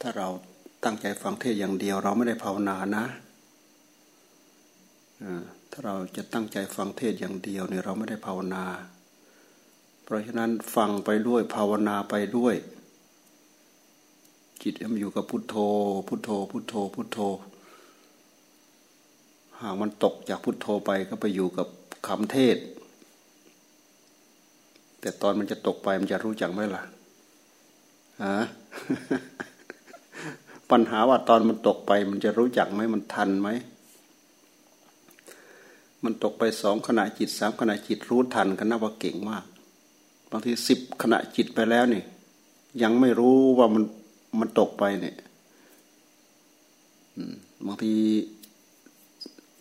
ถ้าเราตั้งใจฟังเทศอย่างเดียว เราไม่ได้ภาวนานะถ้าเราจะตั้งใจฟังเทศอย่างเดียวเนี่ยเราไม่ได้ภาวนา เพราะฉะนั้นฟังไปด้วยภาวนาไปด้วย จิตมันอยู่กับพุทโธ พุทโธ พุทโธ พุทโธ หากมันตกจากพุทโธไปก็ไปอยู่กับคำเทศ แต่ตอนมันจะตกไปมันจะรู้จักไหมล่ะฮะ ปัญหาว่าตอนมันตกไป มันจะรู้จักไหมมันทันไหม มันตกไปสองขณะจิตสามขณะจิตรู้ทันกันนับว่าเก่งมากบางทีสิบขณะจิตไปแล้วนี่ยังไม่รู้ว่ามันมันตกไปเนี่ยบางที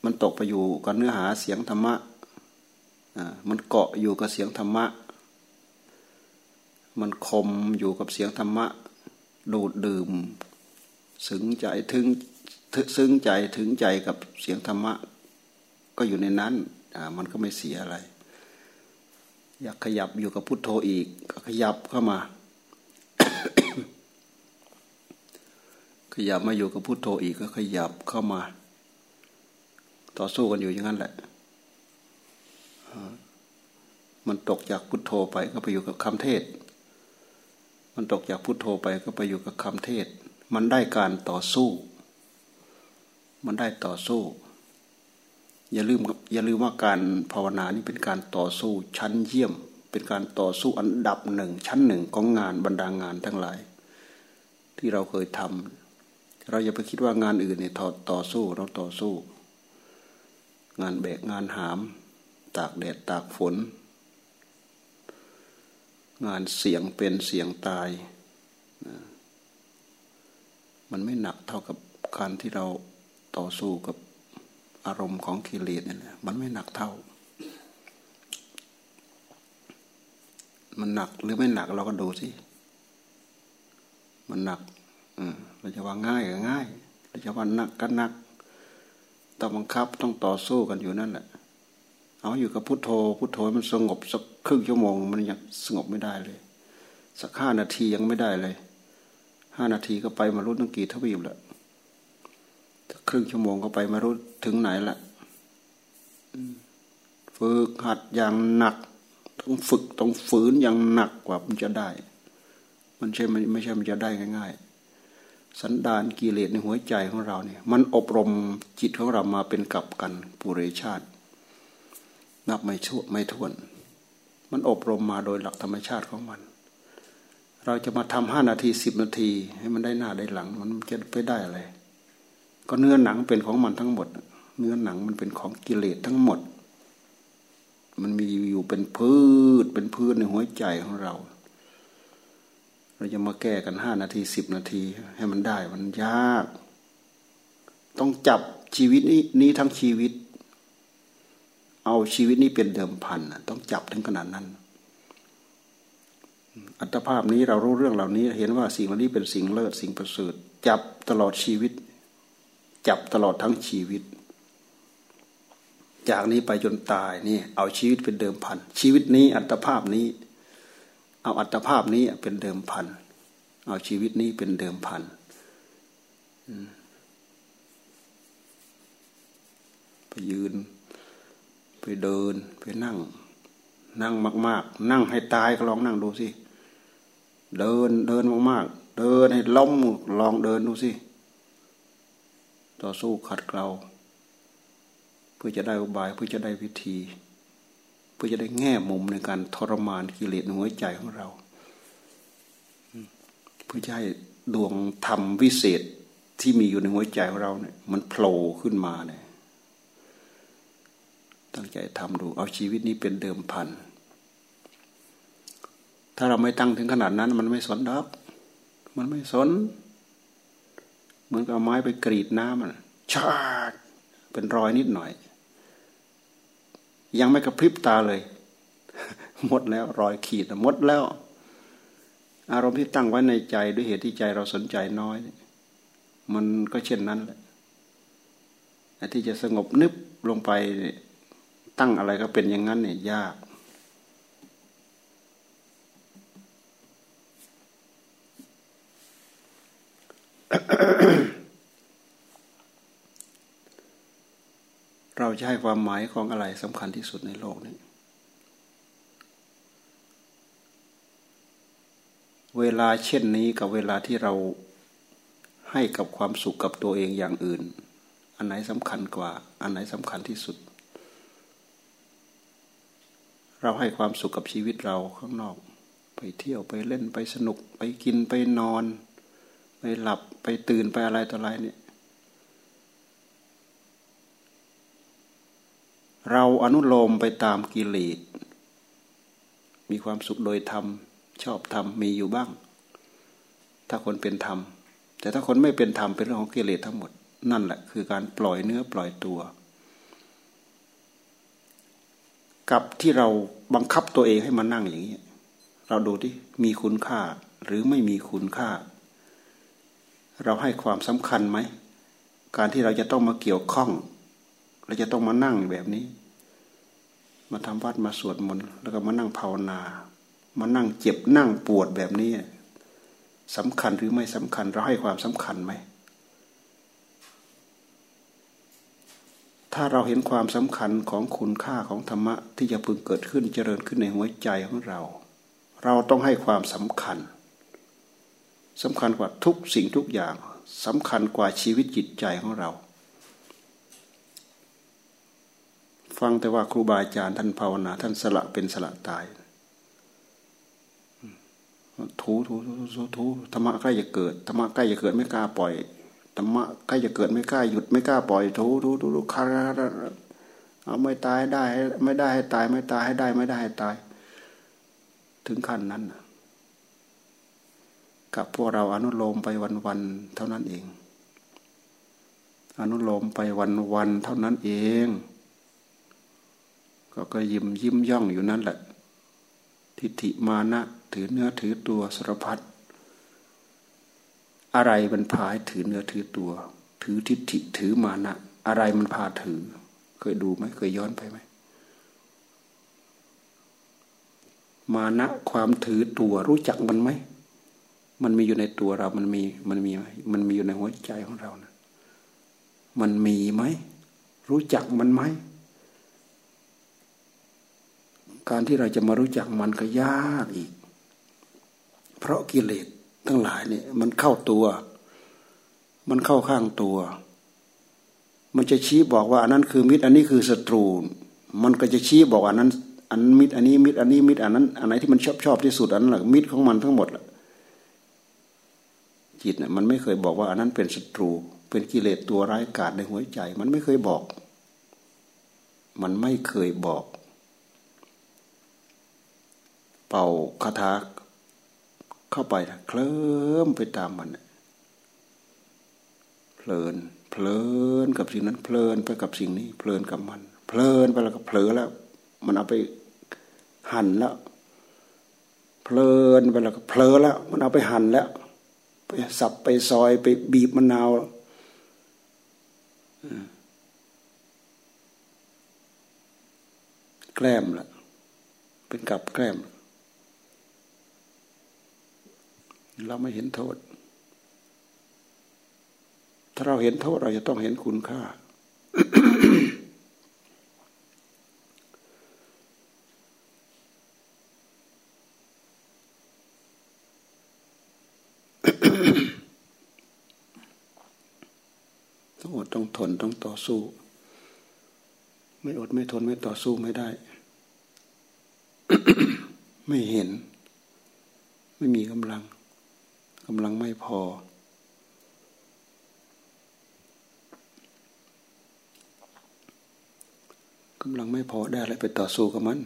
มันตกไปอยู่กับเนื้อหาเสียงธรรมะมันเกาะอยู่กับเสียงธรรมะ มันคมอยู่กับเสียงธรรมะ ดูดดื่ม ซึ้งใจถึงซึ้งใจถึงใจกับเสียงธรรมะ ก็อยู่ในนั้นมันก็ไม่เสียอะไร อยากขยับอยู่กับพุทโธอีก ก็ขยับเข้ามา ขยับมาอยู่กับพุทโธอีกก็ขยับเข้ามา ต่อสู้กันอยู่อย่างนั้นแหละมันตกจากพุทโธไปก็ไปอยู่กับคำเทศ มันตกจากพุทโธไปก็ไปอยู่กับคำเทศ มันได้การต่อสู้ มันได้ต่อสู้ อย่าลืมอย่าลืมว่าการภาวนานี่เป็นการต่อสู้ชั้นเยี่ยม เป็นการต่อสู้อันดับหนึ่งชั้นหนึ่งของงานบรรดางงานทั้งหลาย ที่เราเคยทำเราอย่าไปคิดว่างานอื่นเนี่ยต่อสู้เราต่อสู้ งานแบกงานหาม ตากแดดตากฝน งานเสียงเป็นเสียงตาย มันไม่หนักเท่ากับการที่เราต่อสู้กับอารมณ์ของกิเลสนี่ยมันไม่หนักเท่า มันหนักหรือไม่หนักเราก็ดูสิ มันหนักอืมเราจะว่าง่ายก็ง่าย เราจะว่าหนักก็หนัก ต้องบังคับต้องต่อสู้กันอยู่นั่นแหละ เอาอยู่กับพุโทโธ พุโทโธมันสงบสักครึ่งชั่วโมง มันยังสงบไม่ได้เลย สักห้านาทียังไม่ได้เลย ห้านาทีก็ไปมารู้ตั้งกี่ทวีปล้วครึ่งชั่วโมงก็ไปม่รู้ถึงไหนละฝึกหัดอย่างหนัก ต้องฝึกต้องฝืนอย่างหนักกว่ามันจะได้ มันใช่ไม่ไม่ใช่มันจะได้ง่าย ๆ สันดานกิเลสในหัวใจของเราเนี่ย มันอบรมจิตของเรามาเป็นกับกันปุเรชาติ นับไม่ชั่วไม่ทวน มันอบรมมาโดยหลักธรรมชาติของมัน เราจะมาทำห้านาทีสิบนาที ให้มันได้หน้าได้หลัง มันจะไปได้อะไร ก็เนื้อหนังเป็นของมันทั้งหมด เนื้อหนังมันเป็นของกิเลสทั้งหมด มันมีอยู่เป็นพืชเป็นพืชในหัวใจของเรา เราจะมาแก้กันห้านาทีสิบนาที ให้มันได้มันยาก ต้องจับชีวิตนี้นี้ทั้งชีวิต เอาชีวิตนี้เป็นเดิมพันต้องจับถึงขนาดนั้น อัตภาพนี้เรารู้เรื่องเหล่านี้ เห็นว่าสิ่งเหล่านี้เป็นสิ่งเลิศสิ่งประเสริฐจับตลอดชีวิต จับตลอดทั้งชีวิต จากนี้ไปจนตายนี่เอาชีวิตเป็นเดิมพันชีวิตนี้อัตภาพนี้ เอาอัตภาพนี้เป็นเดิมพันเอาชีวิตนี้เป็นเดิมพันไปยืน ไปเดิน ไปนั่ง นั่งมาก ๆ นั่งให้ตายก็ลองนั่งดูสิ เดินเดินมากๆ เดินให้ล้มลองเดินดูสิต่อสู้ขัดเกลาเพื่อจะได้อุบายเพื่อจะได้วิธี เพื่อจะได้แง่มุมในการทรมานกิเลสหัวใจของเรา เพื่อจะให้ดวงธรรมวิเศษที่มีอยู่ในหัวใจของเราเนี่ยมันโผล่ขึ้นมาเนี่ยตั้งใจทำดู เอาชีวิตนี้เป็นเดิมพันธ ถ้าเราไม่ตั้งถึงขนาดนั้น มันไม่สนดอก มันไม่สน เหมือนกับเอาไม้ไปกรีดน้ำมันชาดเป็นรอยนิดหน่อย ยังไม่กระพริบตาเลย หมดแล้ว รอยขีดหมดแล้ว อารมณ์ที่ตั้งไว้ในใจด้วยเหตุที่ใจเราสนใจน้อย มันก็เช่นนั้นแหละที่จะสงบนึบลงไปตั้งอะไรก็เป็นอย่างนั้นเนี่ยยาก เราจะให้ความหมายของอะไรสำคัญที่สุดในโลกนี้ เวลาเช่นนี้กับเวลาที่เราให้กับความสุขกับตัวเองอย่างอื่น อันไหนสำคัญกว่า อันไหนสำคัญที่สุด เราให้ความสุขกับชีวิตเราข้างนอก ไปเที่ยวไปเล่นไปสนุกไปกินไปนอน ไปหลับไปตื่นไปอะไรต่ออะไรเนี่ยเราอนุโลมไปตามกิเลส มีความสุขโดยธรรม ชอบธรรมมีอยู่บ้าง ถ้าคนเป็นธรรม แต่ถ้าคนไม่เป็นธรรมเป็นเรื่องของกิเลสทั้งหมด นั่นแหละคือการปล่อยเนื้อปล่อยตัว กับที่เราบังคับตัวเองให้มานั่งอย่างนี้ เราดูที่มีคุณค่าหรือไม่มีคุณค่า เราให้ความสำคัญไหม การที่เราจะต้องมาเกี่ยวข้องเราจะต้องมานั่งแบบนี้ มาทำวัดมาสวดมนต์แล้วก็มานั่งภาวนา มานั่งเจ็บนั่งปวดแบบนี้สำคัญหรือไม่สำคัญ เราให้ความสำคัญไหม ถ้าเราเห็นความสำคัญของคุณค่าของธรรมะที่จะพึงเกิดขึ้นเจริญขึ้นในหัวใจของเรา เราต้องให้ความสำคัญ สำคัญกว่าทุกสิ่งทุกอย่างสำคัญกว่าชีวิตจิตใจของเรา ฟังแต่ว่าครูบาอาจารย์ท่านภาวนา ท่านสละเป็นสละตาย ถูถูถูถูถูธรรมะใกล้จะเกิดธรรมะใกล้จะเกิดไม่กล้าปล่อยธรรมะใกล้จะเกิดไม่กล้าหยุดไม่กล้าปล่อยถูถูถูถูคาราเอาไม่ตายได้ ไม่ได้ให้ตาย ไม่ตายให้ได้ ไม่ได้ให้ตาย ถึงขั้นนั้น กับพวกเราอนุโลมไปวันๆเท่านั้นเอง อนุโลมไปวันๆเท่านั้นเอง ก็ก็ยิ้มยิ้มย่องอยู่นั่นแหละ ทิฏฐิมานะถือเนื้อถือตัวสารพัดอะไรมันพาให้ถือเนื้อถือตัว ถือทิฏฐิถือมานะอะไรมันพาถือ เคยดูไหมเคยย้อนไปไหมมานะความถือตัวรู้จักมันไหม มันมีอยู่ในตัวเรา มันมี มันมี มันมีอยู่ในหัวใจของเรานะมันมีไหม รู้จักมันไหม การที่เราจะมารู้จักมันก็ยากอีก เพราะกิเลสทั้งหลายเนี่ย มันเข้าตัว มันเข้าข้างตัว มันจะชี้บอกว่าอันนั้นคือมิตร อันนี้คือศัตรู มันก็จะชี้บอกอันนั้น อันมิตร อันนี้มิตร อันนี้มิตร อันนั้น อันไหนที่มันชอบชอบที่สุด อันนั้นแหละมิตรของมันทั้งหมดละ จิตเนี่ยมันไม่เคยบอกว่าอันนั้นเป็นศัตรู เป็นกิเลสตัวร้ายกาจในหัวใจ มันไม่เคยบอก มันไม่เคยบอก เป่าคาถาเข้าไปเคลิ้มไปตามมันเพลิน เพลินกับสิ่งนั้นเพลินไปกับสิ่งนี้ เพลินกับมัน เพลินไปแล้วก็เผลอแล้ว มันเอาไปหั่นแล้ว เพลินไปแล้วก็เผลอแล้ว มันเอาไปหั่นแล้ว ไปสับไปซอยไปบีบมะนาวแกล้มละเป็นกับแกล้ม เราไม่เห็นโทษ ถ้าเราเห็นโทษเราจะต้องเห็นคุณค่า ต้องอดต้อง ทนต้องต่อสู้ ไม่อดไม่ทนไม่ต่อสู้ไม่ได้ ไม่เห็น ไม่มีกำลังกำลังไม่พอ กำลังไม่พอได้อะไรไปต่อสู้กับมัน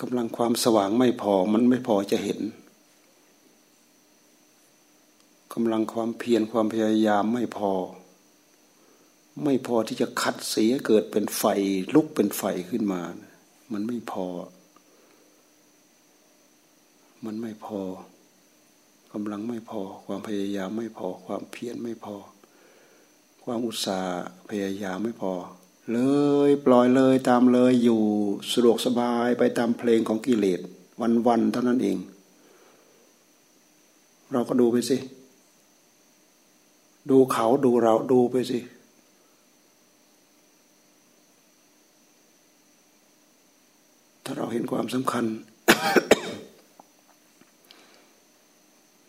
กำลังความสว่างไม่พอมันไม่พอจะเห็นกำลังความเพียรความพยายามไม่พอ ไม่พอที่จะขัดเสียเกิดเป็นไฟลุกเป็นไฟขึ้นมา มันไม่พอ มันไม่พอกำลังไม่พอ ความพยายามไม่พอ ความเพียรไม่พอ ความอุตสาห์พยายามไม่พอ เลยปล่อยเลยตามเลยอยู่สะดวกสบายไปตามเพลงของกิเลสวันๆเท่านั้นเอง เราก็ดูไปสิ ดูเขาดูเราดูไปสิ ถ้า เห็นความสำคัญ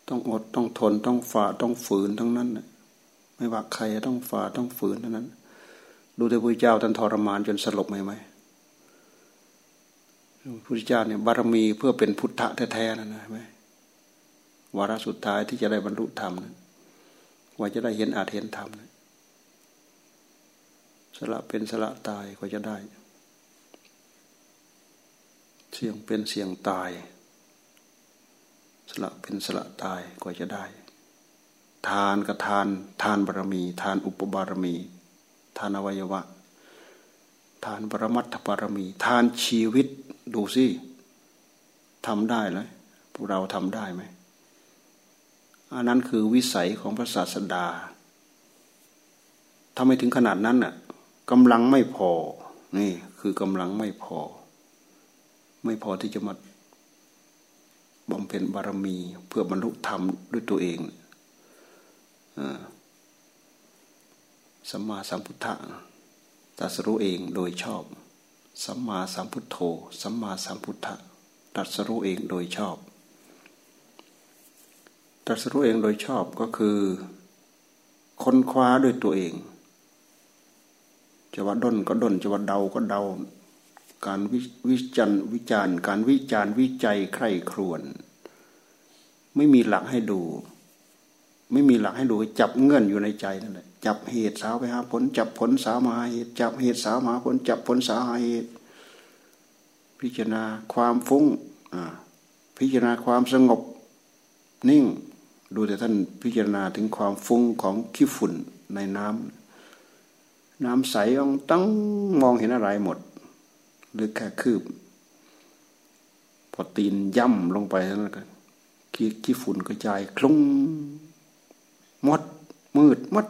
ต้องอดต้องทนต้องฝ่าต้องฝืนทั้งนั้นไม่ว่าใครต้องฝ่าต้องฝืนทั้งนั้น ดูแต่พระเจ้าท่านทรมานจนสลบไหมไหมพระพุทธเจ้าเนี่ยบารมีเพื่อเป็นพุทธะแท้ๆนั่นนะไหมวาระสุดท้ายที่จะได้บรรลุธรรมนะว่าจะได้เห็นอาจเห็นธรรมนะสละเป็นสละตายก็จะได้ เสี่ยงเป็นเสี่ยงตาย สละเป็นสละตายก็จะได้ ทานกับทาน ทานบารมี ทานอุปบารมี ทานอวัยวะ ทานปรมัตถบารมี ทานชีวิตดูสิทำได้เลยพวกเราทำได้ไหมอันนั้นคือวิสัยของพระศาสดาถ้าไม่ถึงขนาดนั้นน่ะกำลังไม่พอ นี่คือกำลังไม่พอ ไม่พอที่จะมาบำเพ็ญบารมี เพื่อบรรลุธรรมด้วยตัวเองสัมมาสัมพุทธะตัสรู้เองโดยชอบ สัมมาสัมพุทโธ สัมมาสัมพุทธะตัสรู้เองโดยชอบตัสรู้เองโดยชอบก็คือ ค้นคว้าด้วยตัวเอง จะว่าด้นก็ด้นจะว่าเดาก็เดา การวิจันวิจารณ์ การวิจารณ์วิจัยใคร่ครวน ไม่มีหลักให้ดู ไม่มีหลักให้ดูจับเงื่อนอยู่ในใจนั่นแหละจับเหตุสาวไปหาผล จับผลสาวมาเหตุจับเหตุสาวมาผล จับผลสาวหาเหตุ พิจารณาความฟุ้งพิจารณาความสงบ นิ่ง ดูแต่ท่านพิจารณาถึงความฟุ้งของขี้ฝุ่นในน้ำน้ำใสองตั้งมองเห็นอะไรหมด หรือแค่คืบ พอตีนย่ำลงไปแล้วกันขี้ขี้ฝุ่นกระจายคลุ้งมด มืดมด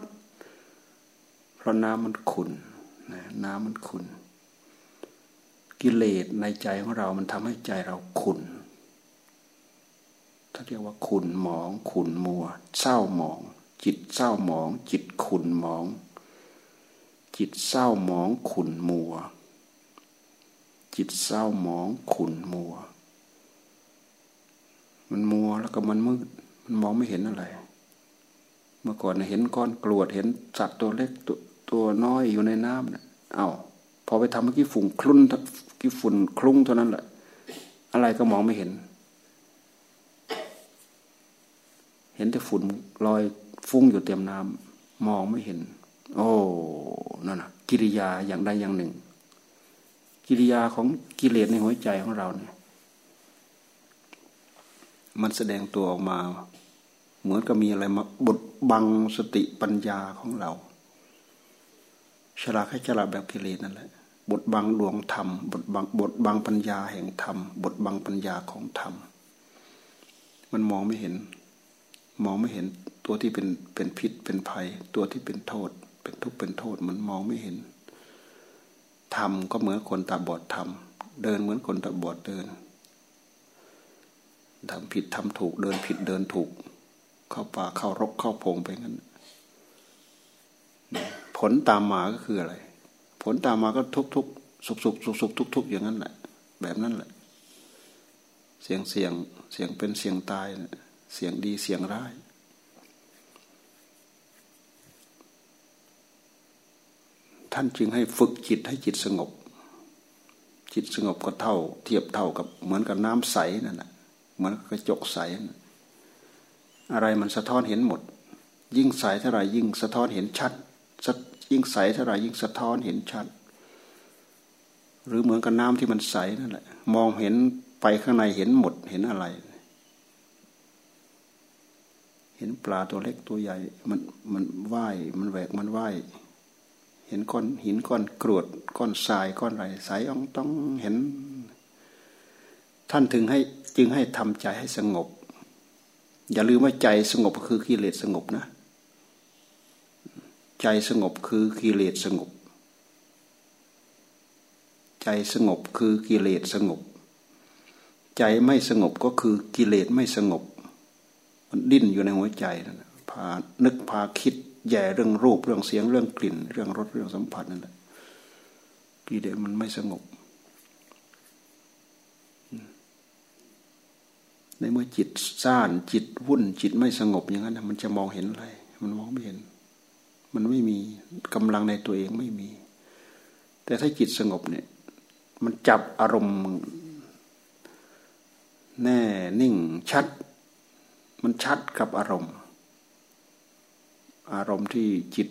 เพราะน้ำมันขุนน้ำมันขุนกิเลสในใจของเรา มันทำให้ใจเราขุนถ้าเรียกว่าขุนหมอง ขุนมัว เศร้าหมอง จิตเศร้าหมอง จิตขุนหมอง จิตเศร้าหมองขุนมัว จิตเศร้าหมองขุนมัว มันมัวแล้วก็มันมืด มันมองไม่เห็นอะไร เมื่อก่อนเห็นก้อนกรวดเห็นสัตว์ตัวเล็กตัวตัวน้อยอยู่ในน้ำเนี่ยเอาพอไปทำเมื่อกี้ฝุ่นคลุ้นกี้ฝุ่นคลุ้งเท่านั้นแหละ อะไรก็มองไม่เห็น เห็นแต่ฝุ่นลอยฟุ้งอยู่เต็มน้ำมองไม่เห็น โอ้นั่นนะกิริยาอย่างใดอย่างหนึ่ง กิริยาของกิเลสในหัวใจของเราเนี่ย มันแสดงตัวออกมา เหมือนกับมีอะไรมาบดบังสติปัญญาของเราฉลาดแค่ฉลาดแบบกิเลสนั่นแหละบทบังดวงธรรมบทบังบทบังปัญญาแห่งธรรมบทบังปัญญาของธรรม มันมองไม่เห็น มองไม่เห็นตัวที่เป็นเป็นพิษเป็นภัย ตัวที่เป็นโทษ เป็นทุกข์เป็นโทษ มันมองไม่เห็น ทำก็เหมือนคนตาบอดทำเดินเหมือนคนตาบอดเดินทำผิดทำถูกเดินผิดเดินถูก เข้าป่าเข้ารกเข้าพงไปงั้น ผลตามมาก็คืออะไร ผลตามมาก็ทุกทุกสุกสุกสุกสุกทุกทุกอย่างนั้นแหละ แบบนั้นแหละ เสียงเสียงเสียงเป็นเสียงตาย เสียงดีเสียงร้าย ท่านจึงให้ฝึกจิตให้จิตสงบ จิตสงบก็เท่า เทียบเท่ากับเหมือนกับน้ำใสนั่นแหละเหมือนกระจกใส อะไรมันสะท้อนเห็นหมด ยิ่งใสเท่าไรยิ่งสะท้อนเห็นชัด ยิ่งใสเท่าไรยิ่งสะท้อนเห็นชัด หรือเหมือนกับน้ำที่มันใสนั่นแหละ มองเห็นไปข้างในเห็นหมดเห็นอะไร เห็นปลาตัวเล็กตัวใหญ่ มันมันว่ายมันแหวกมันว่าย เห็นก้อนหินก้อนกรวดก้อนทรายก้อนอะไรใสอ่องต้องเห็น ท่านถึงให้จึงให้ทำใจให้สงบ อย่าลืมว่าใจสงบคือกิเลสสงบนะ ใจสงบคือกิเลสสงบ ใจสงบคือกิเลสสงบ ใจไม่สงบก็คือกิเลสไม่สงบ มันดิ้นอยู่ในหัวใจนะพานึกพาคิด แย่เรื่องรูปเรื่องเสียงเรื่องกลิ่น เรื่องรสเรื่องสัมผัสนั่นแหละกิเลสมันไม่สงบ ในเมื่อจิตซ่านจิตวุ่นจิตไม่สงบอย่างนั้นมันจะมองเห็นอะไร มันมองไม่เห็น มันไม่มีกำลังในตัวเองไม่มี แต่ถ้าจิตสงบเนี่ย มันจับอารมณ์แน่นิ่งชัด มันชัดกับอารมณ์ อารมณ์ที่จิต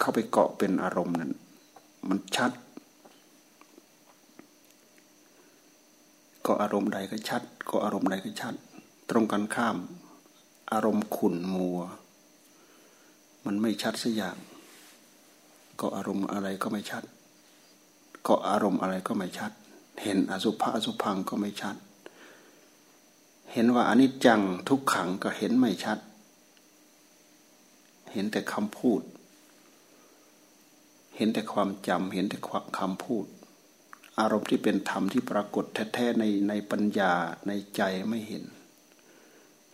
เข้าไปเกาะเป็นอารมณ์นั้น มันชัด ก็อารมณ์ใดก็ชัด ก็อารมณ์ใดก็ชัด ตรงกันข้าม อารมณ์ขุ่นมัว มันไม่ชัดสักอย่าง ก็อารมณ์อะไรก็ไม่ชัด ก็อารมณ์อะไรก็ไม่ชัด เห็นอสุภะอสุพังก็ไม่ชัด เห็นว่าอนิจจังทุกขังก็เห็นไม่ชัด เห็นแต่คำพูด เห็นแต่ความจำเห็นแต่คำพูด อารมณ์ที่เป็นธรรมที่ปรากฏแท้ๆในในปัญญาในใจไม่เห็น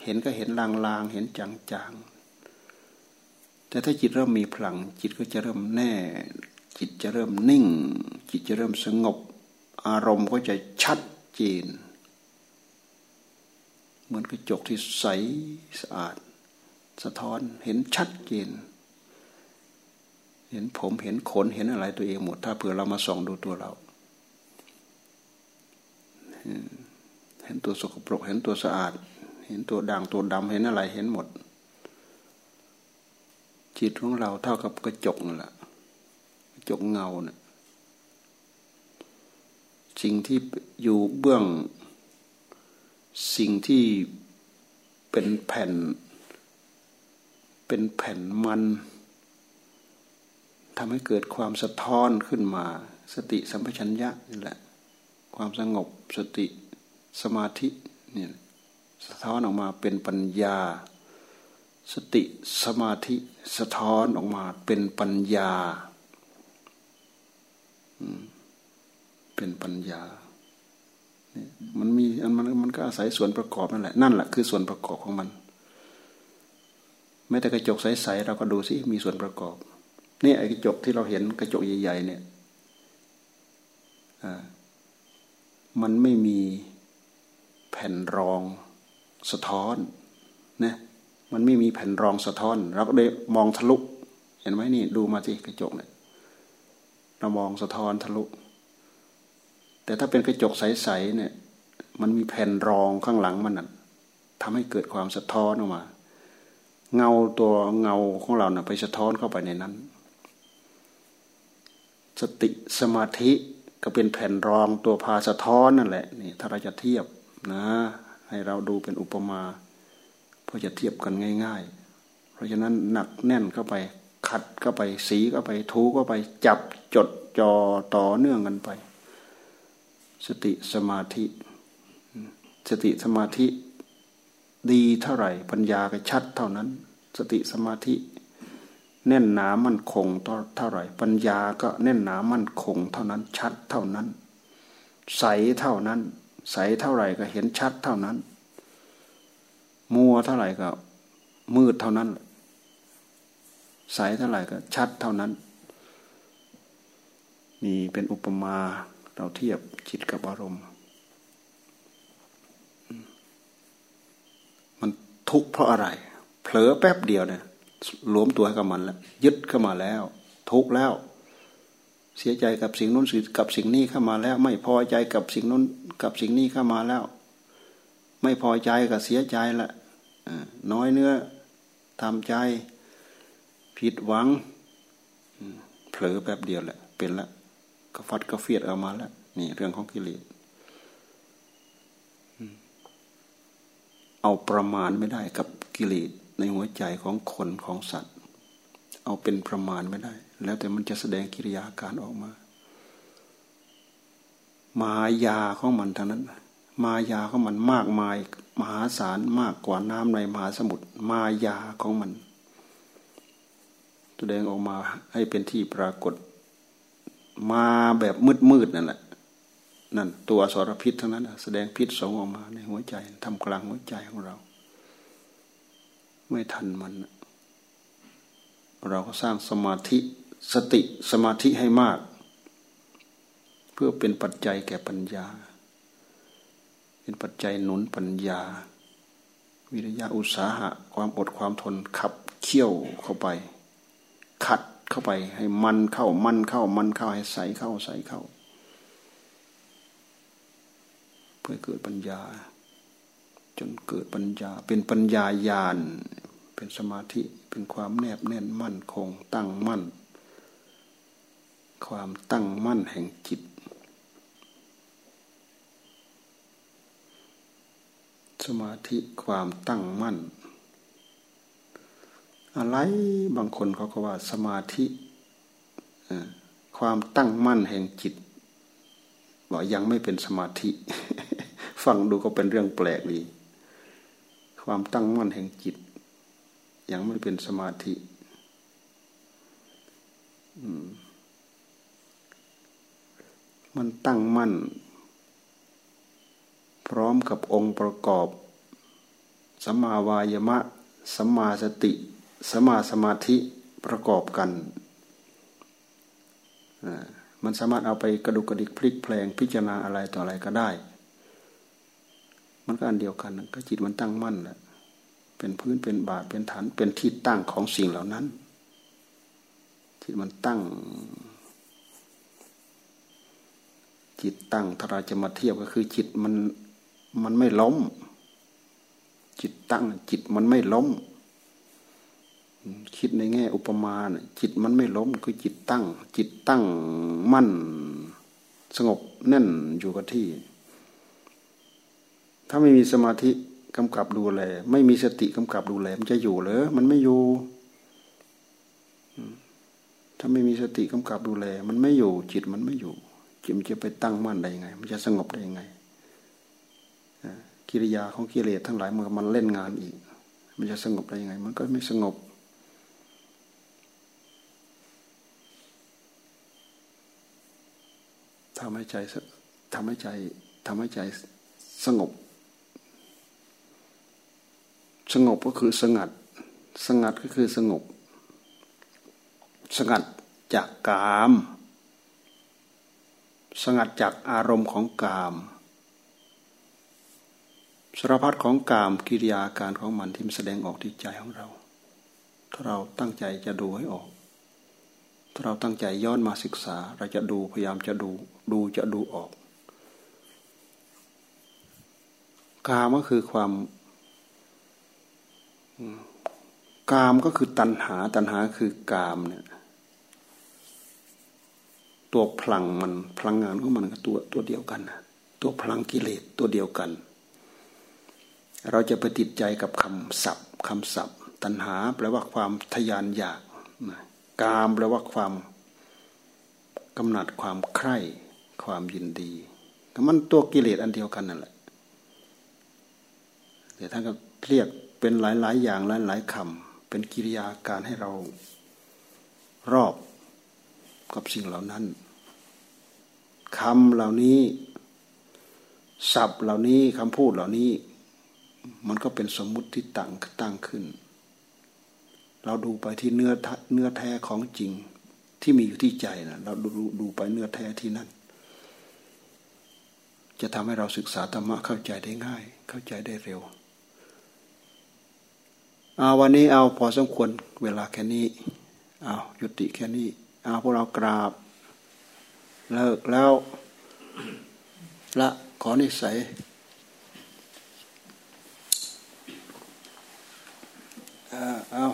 เห็นก็เห็นลางๆ เห็นจางๆ แต่ถ้าจิตเริ่มมีพลัง จิตก็จะเริ่มแน่ จิตจะเริ่มนิ่ง จิตจะเริ่มสงบ อารมณ์ก็จะชัดเจน เหมือนกระจกที่ใสสะอาด สะท้อนเห็นชัดเจน เห็นผมเห็นขนเห็นอะไรตัวเองหมด ถ้าเผื่อเรามาส่องดูตัวเรา เห็นตัวสกปรก เห็นตัวสะอาด เห็นตัวด่างตัวดำเห็นอะไรเห็นหมด จิตของเราเท่ากับกระจกนั่นแหละกระจกเงาเนะ่ยสิ่งที่อยู่เบื้อง สิ่งที่เป็นแผ่น เป็นแผ่นมันทำให้เกิดความสะท้อนขึ้นมา สติสัมปชัญญะนี่แหละ ความสงบสติสมาธิเนี่ยสะท้อนออกมาเป็นปัญญา สติสมาธิสะท้อนออกมาเป็นปัญญาเป็นปัญญาเนี่ยมันมีมันมันก็อาศัยส่วนประกอบนั่นแหละนั่นแหละคือส่วนประกอบของมัน ม้แต่กระจกใสๆเราก็ดูสิมีส่วนประกอบ นี่ไอ้กระจกที่เราเห็นกระจกใหญ่ๆเนี่ยมันไม่มีแผ่นรองสะท้อนนะมันไม่มีแผ่นรองสะท้อน เราก็ได้มองทะลุ เห็นไหมนี่ ดูมาสิกระจกเนี่ยเรามองสะท้อนทะลุ แต่ถ้าเป็นกระจกใสๆเนี่ย มันมีแผ่นรองข้างหลังมันน่ะทำให้เกิดความสะท้อนออกมา เงาตัวเงาของเราเน่ะไปสะท้อนเข้าไปในนั้น สติสมาธิก็เป็นแผ่นรองตัวพาสะท้อนนั่นแหละนี่ถ้าเราจะเทียบนะ ให้เราดูเป็นอุปมาเพื่อจะเทียบกันง่าย ๆ เพราะฉะนั้นหนักแน่นเข้าไปขัดเข้าไปสีเข้าไปทูเข้าไปจับจดจอต่อเนื่องกันไป สติสมาธิ สติสมาธิ ดีเท่าไหร่ ปัญญาก็ชัดเท่านั้น สติสมาธิ แน่นหนามั่นคงเท่าไหร่ ปัญญาก็แน่นหนามั่นคงเท่านั้นชัดเท่านั้น ใสเท่านั้น ใสเท่าไหร่ก็เห็นชัดเท่านั้น มัวเท่าไหร่ก็ มืดเท่านั้น ใสเท่าไหร่ก็ชัดเท่านั้นมีเป็นอุปมาเราเทียบจิตกับอารมณ์ มัน ทุกข์เพราะอะไร เผลอแป๊บเดียวเนี่ยหลวมตัวกับมันแล้วยึดเข้ามาแล้ว ทุกแล้ว เสียใจกับสิ่งนู้นกับสิ่งนี้เข้ามาแล้ว ไม่พอใจกับสิ่งนู้นกับสิ่งนี้เข้ามาแล้ว ไม่พอใจกับเสียใจละน้อยเนื้อทำใจ ผิดหวังเผลอแป๊บเดียวแหละ เป็นละก็ฟัดก็เฟียดออกมาแล้วนี่เรื่องของกิเลส เอาประมาณไม่ได้กับกิเลสในหัวใจของคนของสัตว์ เอาเป็นประมาณไม่ได้ แล้วแต่มันจะแสดงกิริยาการออกมา มายาของมันทางนั้น มายาของมันมากมาย มหาศาลมากกว่าน้ำในมหาสมุทรมายาของมัน แสดงออกมาให้เป็นที่ปรากฏ มาแบบมืดมืดนั่นแหละ นั่นตัวสารพิษทั้งนั้นแสดงพิษสองออกมาในหัวใจทำกลางหัวใจของเรา ไม่ทันมัน เราก็สร้างสมาธิสติสมาธิให้มาก เพื่อเป็นปัจจัยแก่ปัญญา เป็นปัจจัยหนุนปัญญา วิริยะอุตสาหะ ความอดความทนขับเคี่ยวเข้าไป ขัดเข้าไปให้มันเข้ามันเข้ามันเข้าให้ใสเข้าใสเข้า เพื่อเกิดปัญญา จนเกิดปัญญา เป็นปัญญาญาณเป็นสมาธิเป็นความแนบแน่นมั่นคงตั้งมั่น ความตั้งมั่นแห่งจิต สมาธิความตั้งมั่น อะไรบางคนเขาก็ว่าสมาธิความตั้งมั่นแห่งจิตบอกยังไม่เป็นสมาธิ ฟังดูก็เป็นเรื่องแปลกดี ความตั้งมั่นแห่งจิต ยังไม่เป็นสมาธิมันตั้งมั่น พร้อมกับองค์ประกอบสัมมาวายมะสัมมาสติสมาสมาธิประกอบกัน มันสามารถเอาไปกระดุกกระดิกพลิกแปลงพิจารณาอะไรต่ออะไรก็ได้ มันก็อันเดียวกัน ก็จิตมันตั้งมั่นแหละเป็นพื้นเป็นบาทเป็นฐานเป็นที่ตั้งของสิ่งเหล่านั้นจิตมันตั้ง จิตตั้งถ้าเราจะมาเทียบก็คือ จิตมันมันไม่ล้ม จิตตั้ง จิตมันไม่ล้ม คิดในแง่ อุปมาจิตมันไม่ล้ม คือจิตตั้ง จิตตั้งมั่น สงบแน่นอยู่กับที่ ถ้าไม่มีสมาธิกำกับดูแล ไม่มีสติกำกับดูแลมันจะอยู่หรือมันไม่อยู่ถ้าไม่มีสติกำกับดูแล มันไม่อยู่จิตมันไม่อยู่จิตมันจะไปตั้งมั่นได้ยังไง มันจะสงบได้ยังไงกิริยาของกิเลสทั้งหลายมันมันเล่นงานอีก มันจะสงบได้ยังไง มันก็ไม่สงบ ทำให้ใจทำให้ใจทำให้ใจสงบ สงบก็คือสงัด สงัดก็คือสงบ สงัดจากกาม สงัดจากอารมณ์ของกามสารพัดของกามกิริยาการของมันที่มันแสดงออกที่ใจของเรา ถ้าเราตั้งใจจะดูให้ออก ถ้าเราตั้งใจย้อนมาศึกษา เราจะดูพยายามจะดู ดูจะดูออก กามก็คือความ กามก็คือตัณหา ตัณหาคือกามเนี่ย ตัวพลังมันพลังงานของมันก็ตัวตัวเดียวกันตัวพลังกิเลสตัวเดียวกัน เราจะไปติดใจกับคำศัพท์คำศัพท์ ตัณหาแปลว่าความทยานอยากกามแปลว่าความกำหนัดความใคร่ความยินดีมันตัวกิเลสอันเดียวกันนั่นแหละแต่ท่านก็เรียก เป็นหลายๆ อย่างหลายๆคำเป็นกิริยาการให้เรารอบกับสิ่งเหล่านั้นคำเหล่านี้ศัพท์เหล่านี้คำพูดเหล่านี้ มันก็เป็นสมมุติที่ตั้งตั้งขึ้น เราดูไปที่เนื้อเนื้อแท้ของจริงที่มีอยู่ที่ใจนะเราดูดูไปเนื้อแท้ที่นั่น จะทำให้เราศึกษาธรรมะเข้าใจได้ง่าย เข้าใจได้เร็ว เอาวันนี้เอาพอสมควรเวลาแค่นี้เอาหยุดติแค่นี้เอาพวกเรากราบ เลิกแล้ว ละขอนิสัยเอา